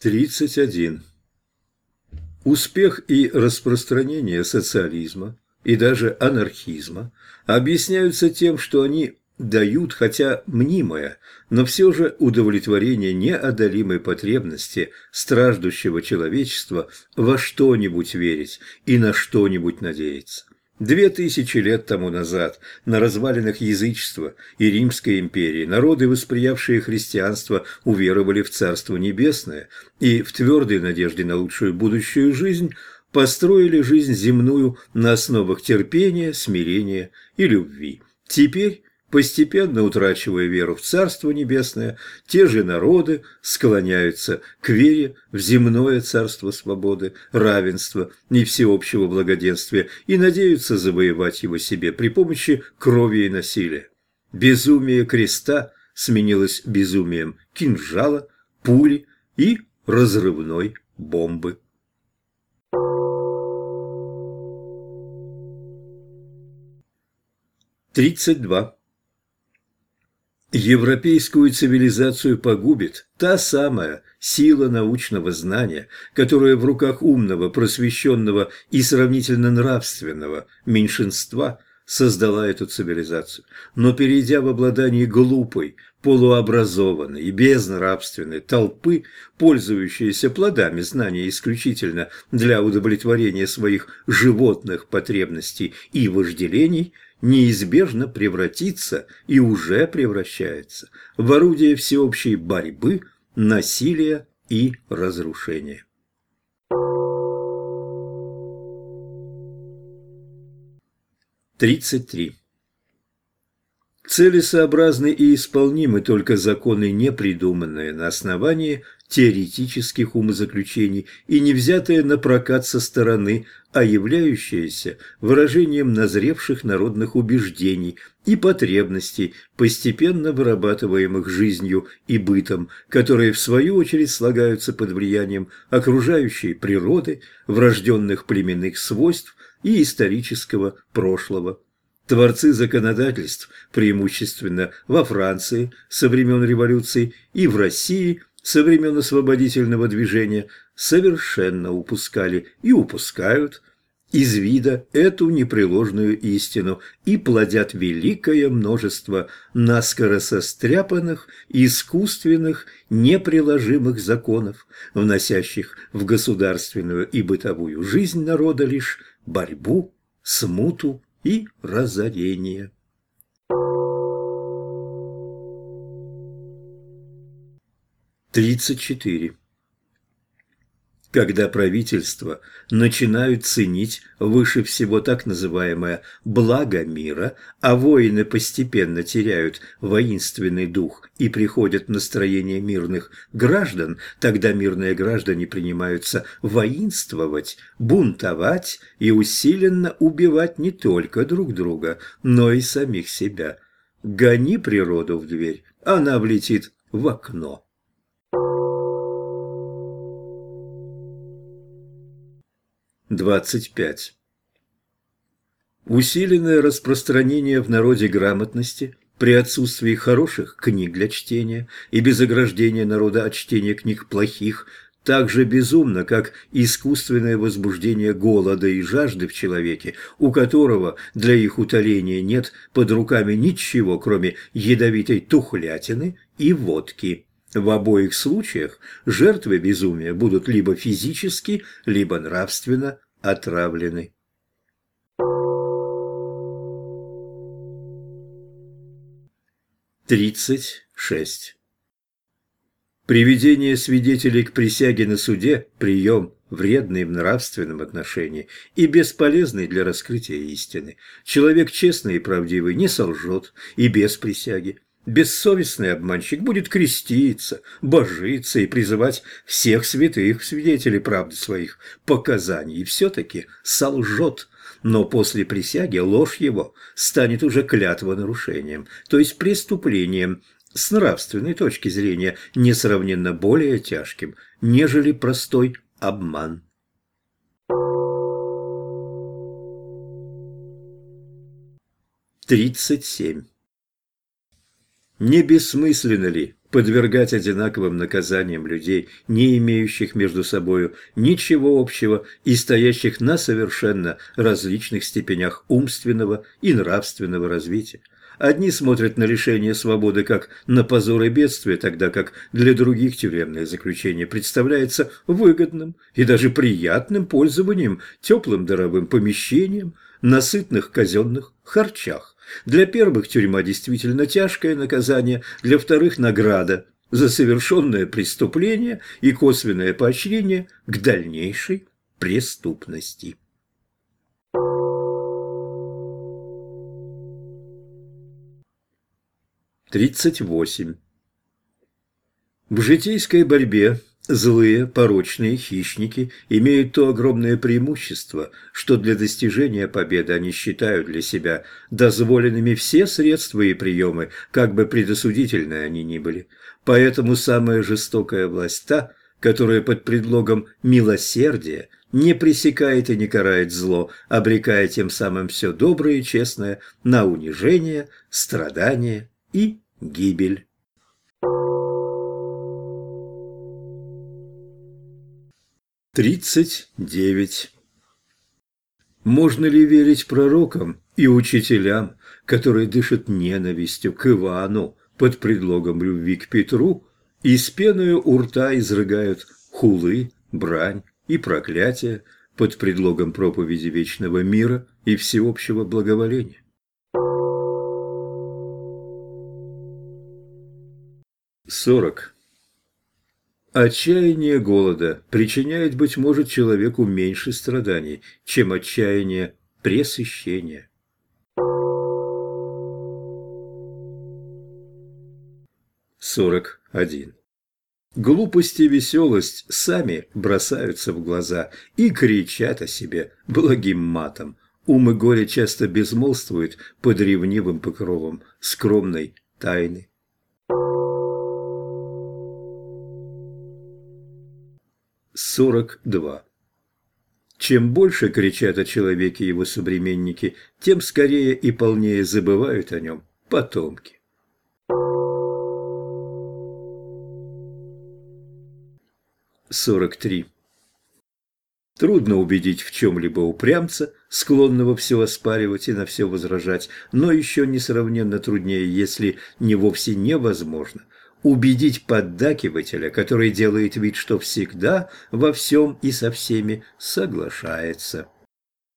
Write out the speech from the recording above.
31. Успех и распространение социализма и даже анархизма объясняются тем, что они дают, хотя мнимое, но все же удовлетворение неодолимой потребности страждущего человечества во что-нибудь верить и на что-нибудь надеяться. Две тысячи лет тому назад на развалинах язычества и Римской империи народы, восприявшие христианство, уверовали в Царство Небесное и в твердой надежде на лучшую будущую жизнь построили жизнь земную на основах терпения, смирения и любви. Теперь Постепенно утрачивая веру в Царство Небесное, те же народы склоняются к вере в земное царство свободы, равенства и всеобщего благоденствия и надеются завоевать его себе при помощи крови и насилия. Безумие креста сменилось безумием кинжала, пули и разрывной бомбы. Тридцать два. Европейскую цивилизацию погубит та самая сила научного знания, которая в руках умного, просвещенного и сравнительно нравственного меньшинства создала эту цивилизацию. Но перейдя в обладание глупой, полуобразованной и безнравственной толпы, пользующейся плодами знания исключительно для удовлетворения своих животных потребностей и вожделений – неизбежно превратится и уже превращается в орудие всеобщей борьбы, насилия и разрушения. Тридцать три. Целесообразны и исполнимы только законы, не придуманные на основании теоретических умозаключений и не взятые на прокат со стороны, а являющиеся выражением назревших народных убеждений и потребностей, постепенно вырабатываемых жизнью и бытом, которые в свою очередь слагаются под влиянием окружающей природы, врожденных племенных свойств и исторического прошлого. Творцы законодательств, преимущественно во Франции со времен революции и в России со времен освободительного движения, совершенно упускали и упускают из вида эту непреложную истину и плодят великое множество наскоро состряпанных, искусственных, неприложимых законов, вносящих в государственную и бытовую жизнь народа лишь борьбу, смуту и разорение. Тридцать четыре. Когда правительства начинают ценить выше всего так называемое «благо мира», а воины постепенно теряют воинственный дух и приходят в настроение мирных граждан, тогда мирные граждане принимаются воинствовать, бунтовать и усиленно убивать не только друг друга, но и самих себя. Гони природу в дверь, она влетит в окно. 25. Усиленное распространение в народе грамотности при отсутствии хороших книг для чтения и без ограждения народа от чтения книг плохих так же безумно, как искусственное возбуждение голода и жажды в человеке, у которого для их утоления нет под руками ничего, кроме ядовитой тухлятины и водки. В обоих случаях жертвы безумия будут либо физически, либо нравственно отравлены. Тридцать шесть. Приведение свидетелей к присяге на суде – прием, вредный в нравственном отношении и бесполезный для раскрытия истины. Человек честный и правдивый не солжет и без присяги. Бессовестный обманщик будет креститься, божиться и призывать всех святых свидетелей правды своих показаний, и все-таки солжет. Но после присяги ложь его станет уже клятвонарушением, то есть преступлением, с нравственной точки зрения несравненно более тяжким, нежели простой обман. Тридцать семь. Не бессмысленно ли подвергать одинаковым наказаниям людей, не имеющих между собою ничего общего и стоящих на совершенно различных степенях умственного и нравственного развития. Одни смотрят на лишение свободы как на позор и бедствие, тогда как для других тюремное заключение представляется выгодным и даже приятным пользованием теплым даровым помещением на сытных казенных харчах. Для первых тюрьма действительно тяжкое наказание, для вторых – награда за совершенное преступление и косвенное поощрение к дальнейшей преступности. Тридцать восемь. В житейской борьбе Злые, порочные хищники имеют то огромное преимущество, что для достижения победы они считают для себя дозволенными все средства и приемы, как бы предосудительны они ни были. Поэтому самая жестокая власть та, которая под предлогом милосердия не пресекает и не карает зло, обрекая тем самым все доброе и честное на унижение, страдание и гибель. Тридцать девять. Можно ли верить пророкам и учителям, которые дышат ненавистью к Ивану под предлогом любви к Петру и с пеною у рта изрыгают хулы, брань и проклятия под предлогом проповеди вечного мира и всеобщего благоволения? Сорок. Отчаяние голода причиняет, быть может, человеку меньше страданий, чем отчаяние пресыщения. Сорок один. Глупость и веселость сами бросаются в глаза и кричат о себе благим матом. Ум и горе часто безмолвствуют под ревнивым покровом скромной тайны. 42. Чем больше кричат о человеке его современники, тем скорее и полнее забывают о нем потомки. Сорок три. Трудно убедить в чем-либо упрямца, склонного все оспаривать и на все возражать, но еще несравненно труднее, если не вовсе невозможно, убедить поддакивателя, который делает вид, что всегда во всем и со всеми соглашается.